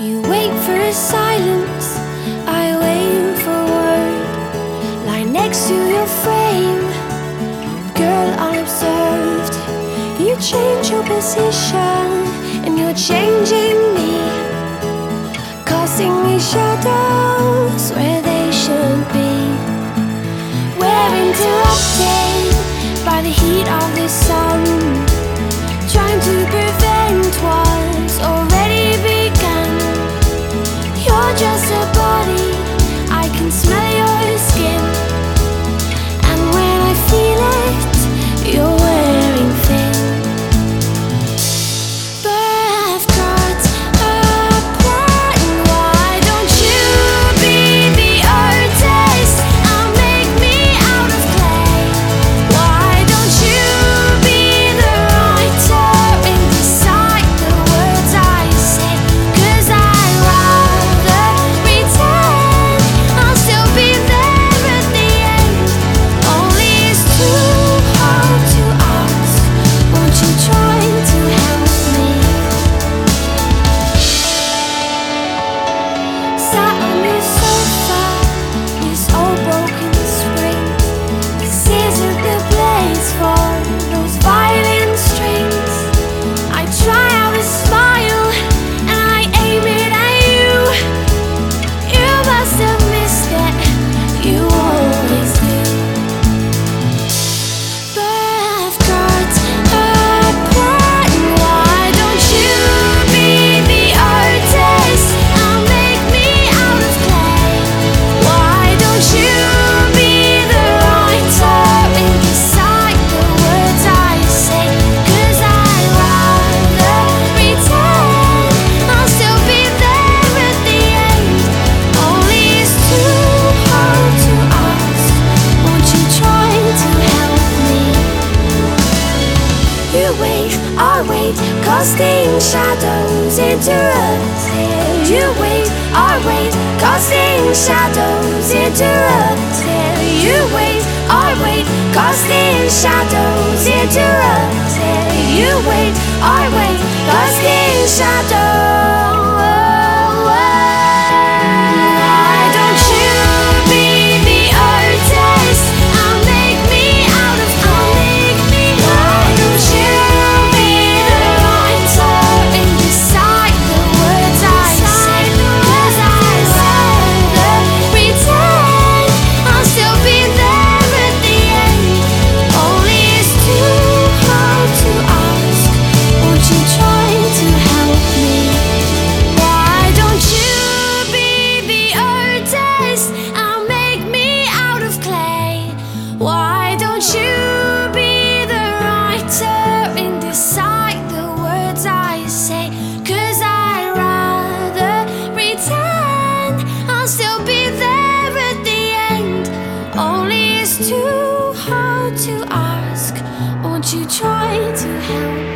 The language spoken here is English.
You wait for a silence, I wait for a word. Lie next to your frame, girl unobserved. You change your position, and you're changing me, Casting me shadows where they should be. We're interrupted by the heat of the sun. casting shadows into us. You wait, I wait, casting shadows into us. You wait, I wait, casting shadows into us. You wait, I wait, casting shadows. you try to help